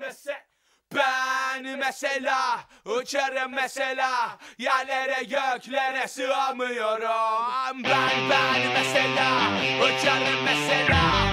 mese ben mesela uçarım mesela. Yerlere göklere sığamıyorum. Ben ben mesela uçarım mesela.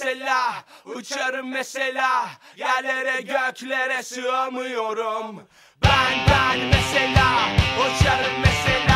mesela Uçarım mesela Yerlere göklere sığamıyorum. Ben ben mesela Uçarım mesela.